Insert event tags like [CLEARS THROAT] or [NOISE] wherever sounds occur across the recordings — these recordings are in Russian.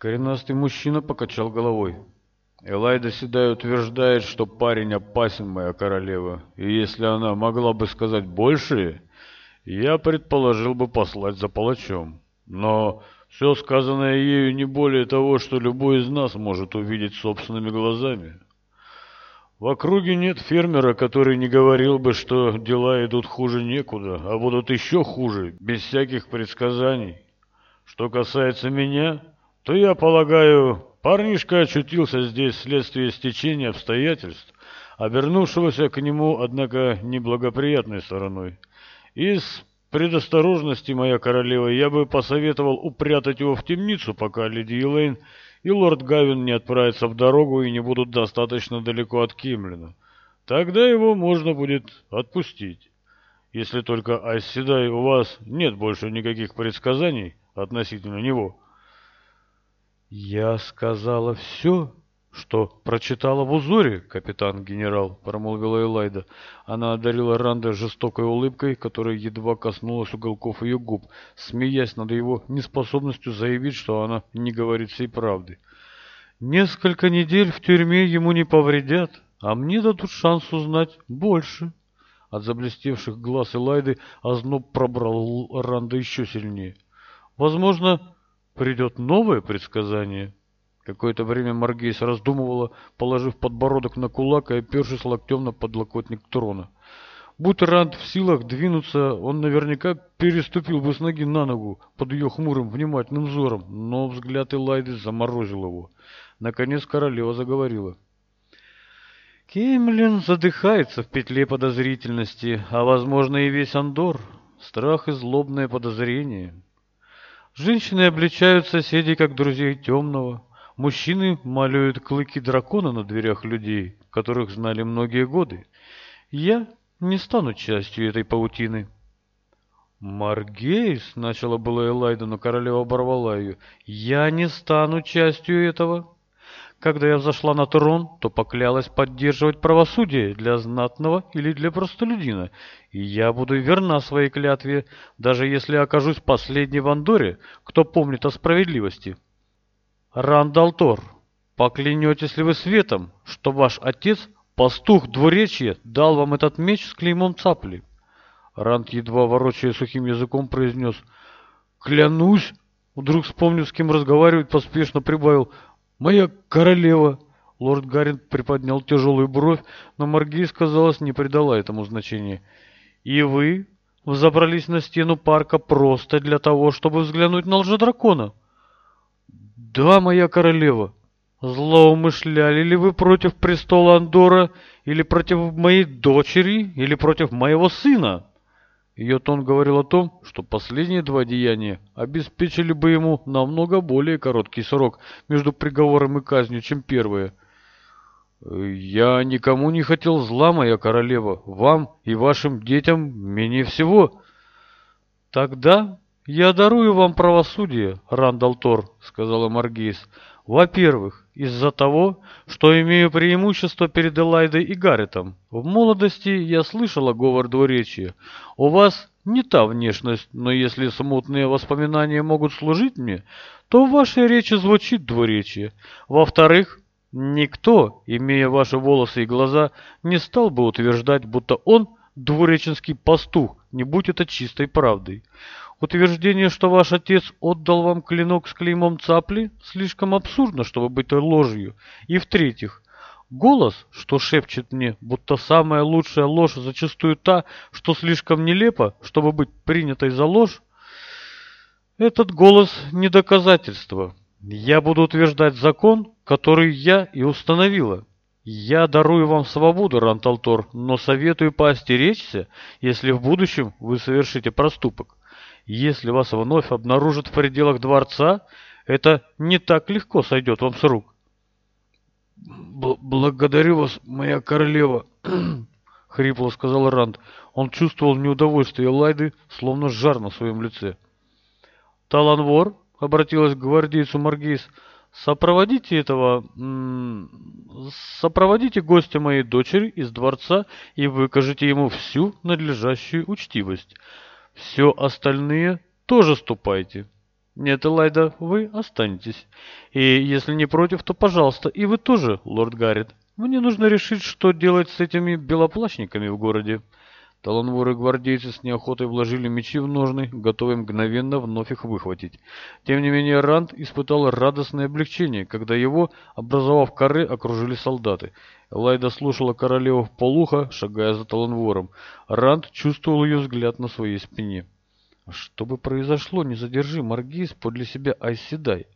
Коренастый мужчина покачал головой. Элайда Седай утверждает, что парень опасен, моя королева, и если она могла бы сказать больше, я предположил бы послать за палачом. Но все сказанное ею не более того, что любой из нас может увидеть собственными глазами. В округе нет фермера, который не говорил бы, что дела идут хуже некуда, а будут еще хуже, без всяких предсказаний. Что касается меня, то я полагаю, парнишка очутился здесь вследствие стечения обстоятельств, обернувшегося к нему, однако, неблагоприятной стороной. Из предосторожности, моя королева, я бы посоветовал упрятать его в темницу, пока леди Елейн и лорд Гавин не отправятся в дорогу и не будут достаточно далеко от Кимлина. Тогда его можно будет отпустить. Если только Айседай у вас нет больше никаких предсказаний относительно него». «Я сказала все, что прочитала в узоре, капитан-генерал», — промолвила Элайда. Она одарила Ранда жестокой улыбкой, которая едва коснулась уголков ее губ, смеясь над его неспособностью заявить, что она не говорит всей правды. «Несколько недель в тюрьме ему не повредят, а мне дадут шанс узнать больше». От заблестевших глаз Элайды озноб пробрал Ранда еще сильнее. «Возможно, придет новое предсказание? Какое-то время Маргейс раздумывала, положив подбородок на кулак и опершись локтем на подлокотник трона. Будь Ранд в силах двинуться, он наверняка переступил бы с ноги на ногу под ее хмурым внимательным взором, но взгляд Элайды заморозил его. Наконец королева заговорила. Кеймлин задыхается в петле подозрительности, а, возможно, и весь Андор. Страх и злобное подозрение. Женщины обличают соседей как друзей темного. Мужчины малюют клыки дракона на дверях людей, которых знали многие годы. Я не стану частью этой паутины. «Маргейс», — начала была Элайда, но королева оборвала ее, — «я не стану частью этого». Когда я взошла на трон, то поклялась поддерживать правосудие для знатного или для простолюдина, и я буду верна своей клятве, даже если окажусь последней в Андоре, кто помнит о справедливости. Рандалтор, поклянетесь ли вы светом, что ваш отец, пастух двуречья, дал вам этот меч с клеймом цапли? Ранд, едва ворочая сухим языком, произнес «Клянусь!» Вдруг вспомнив, с кем разговаривать, поспешно прибавил моя королева лорд гаррит приподнял тяжелую бровь но маргиз казалось не придала этому значения и вы взобрались на стену парка просто для того чтобы взглянуть на лжедракона да моя королева злоумышляли ли вы против престола андора или против моей дочери или против моего сына ее тон говорил о том, что последние два деяния обеспечили бы ему намного более короткий срок между приговором и казнью, чем первое. «Я никому не хотел зла, моя королева, вам и вашим детям менее всего». «Тогда «Я дарую вам правосудие, Рандал Тор», — сказала Маргиз. «Во-первых, из-за того, что имею преимущество перед Элайдой и Гарретом. В молодости я слышала говор двуречия. У вас не та внешность, но если смутные воспоминания могут служить мне, то в вашей речи звучит двуречие. Во-вторых, никто, имея ваши волосы и глаза, не стал бы утверждать, будто он двуреченский пастух, не будь это чистой правдой. Утверждение, что ваш отец отдал вам клинок с клеймом цапли, слишком абсурдно, чтобы быть ложью. И в-третьих, голос, что шепчет мне, будто самая лучшая ложь зачастую та, что слишком нелепо, чтобы быть принятой за ложь, этот голос не доказательство. Я буду утверждать закон, который я и установила. Я дарую вам свободу, Ранталтор, но советую поостеречься, если в будущем вы совершите проступок. Если вас вновь обнаружат в пределах дворца, это не так легко сойдет вам с рук. Б «Благодарю вас, моя королева», [CLEARS THROAT] — хрипло сказал Ранд. Он чувствовал неудовольствие Лайды, словно жар на своем лице. «Таланвор», — обратилась к гвардейцу Маргейс, — «сопроводите этого... сопроводите гостя моей дочери из дворца и выкажите ему всю надлежащую учтивость». Все остальные тоже ступайте. Нет, Элайда, вы останетесь. И если не против, то пожалуйста, и вы тоже, лорд Гаррет. Мне нужно решить, что делать с этими белоплащниками в городе. Таланворы гвардейцы с неохотой вложили мечи в ножны, готовые мгновенно вновь их выхватить. Тем не менее, Ранд испытал радостное облегчение, когда его, образовав коры, окружили солдаты. Лайда слушала королеву в полуха, шагая за Таланвором. Ранд чувствовал ее взгляд на своей спине. «А «Что бы произошло, не задержи Маргиз подле себя Айседай».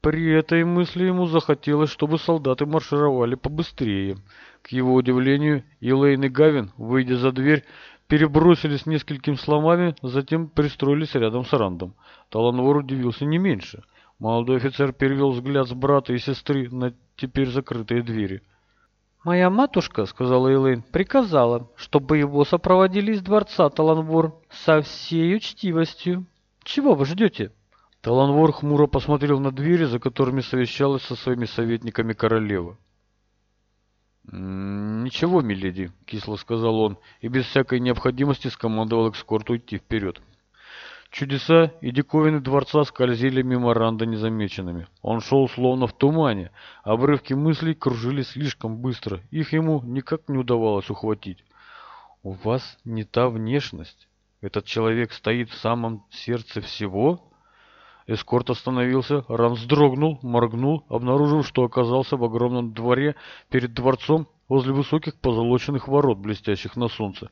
При этой мысли ему захотелось, чтобы солдаты маршировали побыстрее – к его удивлению, Елейн и Гавин, выйдя за дверь, перебросились несколькими словами, затем пристроились рядом с Рандом. Таланвор удивился не меньше. Молодой офицер перевел взгляд с брата и сестры на теперь закрытые двери. «Моя матушка, — сказала Элэйн, приказала, чтобы его сопроводили из дворца Таланвор со всей учтивостью. Чего вы ждете?» Таланвор хмуро посмотрел на двери, за которыми совещалась со своими советниками королева. «Ничего, миледи», — кисло сказал он, и без всякой необходимости скомандовал экскорту идти вперед. Чудеса и диковины дворца скользили мимо Ранда незамеченными. Он шел словно в тумане, обрывки мыслей кружили слишком быстро, их ему никак не удавалось ухватить. «У вас не та внешность. Этот человек стоит в самом сердце всего?» Эскорт остановился, Рам вздрогнул, моргнул, обнаружил, что оказался в огромном дворе перед дворцом возле высоких позолоченных ворот, блестящих на солнце.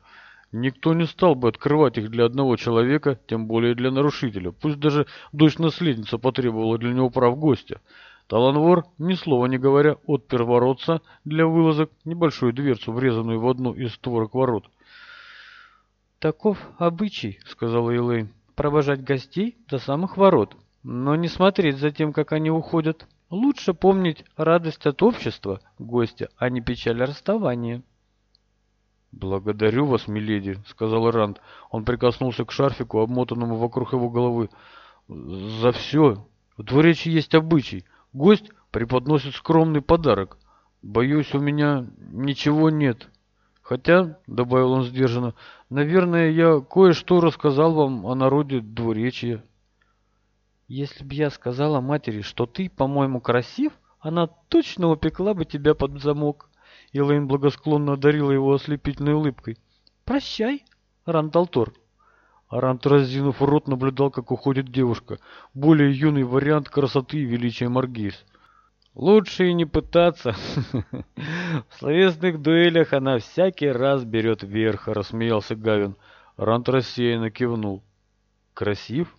Никто не стал бы открывать их для одного человека, тем более для нарушителя, пусть даже дочь-наследница потребовала для него прав гостя. Таланвор, ни слова не говоря, отпер воротца для вылазок небольшую дверцу, врезанную в одну из створок ворот. «Таков обычай», — сказала Элейн провожать гостей до самых ворот, но не смотреть за тем, как они уходят. Лучше помнить радость от общества гостя, а не печаль расставания. «Благодарю вас, миледи», — сказал Ранд. Он прикоснулся к шарфику, обмотанному вокруг его головы. «За все. В двуречи есть обычай. Гость преподносит скромный подарок. Боюсь, у меня ничего нет». Хотя, — добавил он сдержанно, — наверное, я кое-что рассказал вам о народе двуречья. Если б я сказала матери, что ты, по-моему, красив, она точно упекла бы тебя под замок. Элэйн благосклонно одарила его ослепительной улыбкой. «Прощай, Ранталтор». Рант разинув рот, наблюдал, как уходит девушка, более юный вариант красоты и величия Маргиз. Лучше и не пытаться. В словесных дуэлях она всякий раз берет верх, рассмеялся Гавин. Рант рассеянно кивнул. Красив?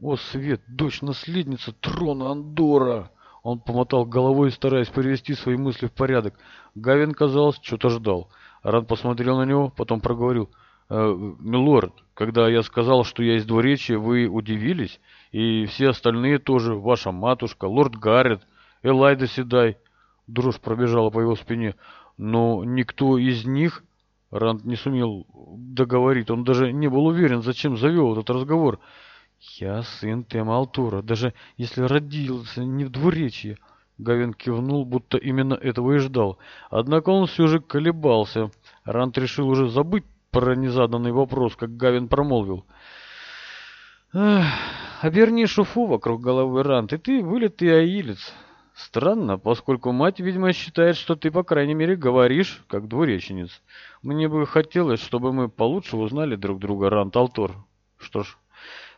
О, Свет, дочь наследница трона Андора! Он помотал головой, стараясь привести свои мысли в порядок. Гавин, казалось, что-то ждал. Ран посмотрел на него, потом проговорил. «Э, «Милорд, когда я сказал, что я из двуречья, вы удивились, и все остальные тоже, ваша матушка, лорд Гаррет». Элайда седай!» Дрожь пробежала по его спине. Но никто из них... Ранд не сумел договорить. Он даже не был уверен, зачем завел этот разговор. «Я сын Тема Алтура, даже если родился не в двуречье». Гавин кивнул, будто именно этого и ждал. Однако он все же колебался. Рант решил уже забыть про незаданный вопрос, как Гавин промолвил. «Оберни шуфу вокруг головы, Рант, и ты вылитый аилец». Странно, поскольку мать, видимо, считает, что ты, по крайней мере, говоришь, как двуреченец. Мне бы хотелось, чтобы мы получше узнали друг друга, Рант Что ж,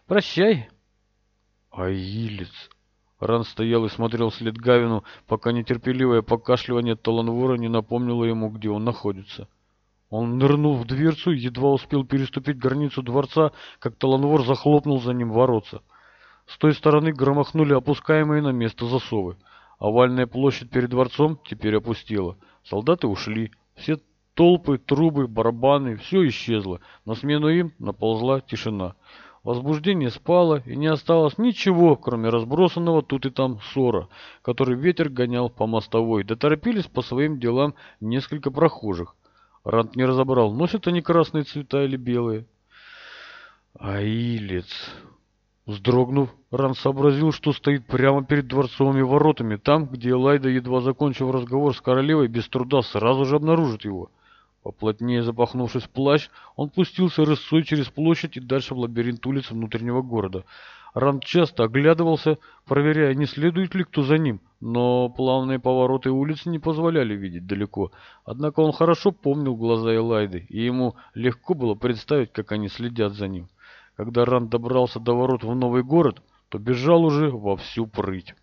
прощай. Аилец. Ран стоял и смотрел вслед Гавину, пока нетерпеливое покашливание Таланвора не напомнило ему, где он находится. Он нырнул в дверцу и едва успел переступить границу дворца, как Таланвор захлопнул за ним ворота. С той стороны громохнули опускаемые на место засовы. Овальная а площадь перед дворцом теперь опустела. Солдаты ушли. Все толпы, трубы, барабаны, все исчезло. На смену им наползла тишина. Возбуждение спало, и не осталось ничего, кроме разбросанного тут и там ссора, который ветер гонял по мостовой, Доторопились по своим делам несколько прохожих. Рант не разобрал, носят они красные цвета или белые. «Аилец!» Вздрогнув, Ран сообразил, что стоит прямо перед дворцовыми воротами, там, где Лайда едва закончив разговор с королевой, без труда сразу же обнаружит его. Поплотнее запахнувшись в плащ, он пустился рысцой через площадь и дальше в лабиринт улиц внутреннего города. Ран часто оглядывался, проверяя, не следует ли кто за ним, но плавные повороты улиц не позволяли видеть далеко. Однако он хорошо помнил глаза Элайды, и ему легко было представить, как они следят за ним. Когда Ранд добрался до ворот в новый город, то бежал уже во всю прыть.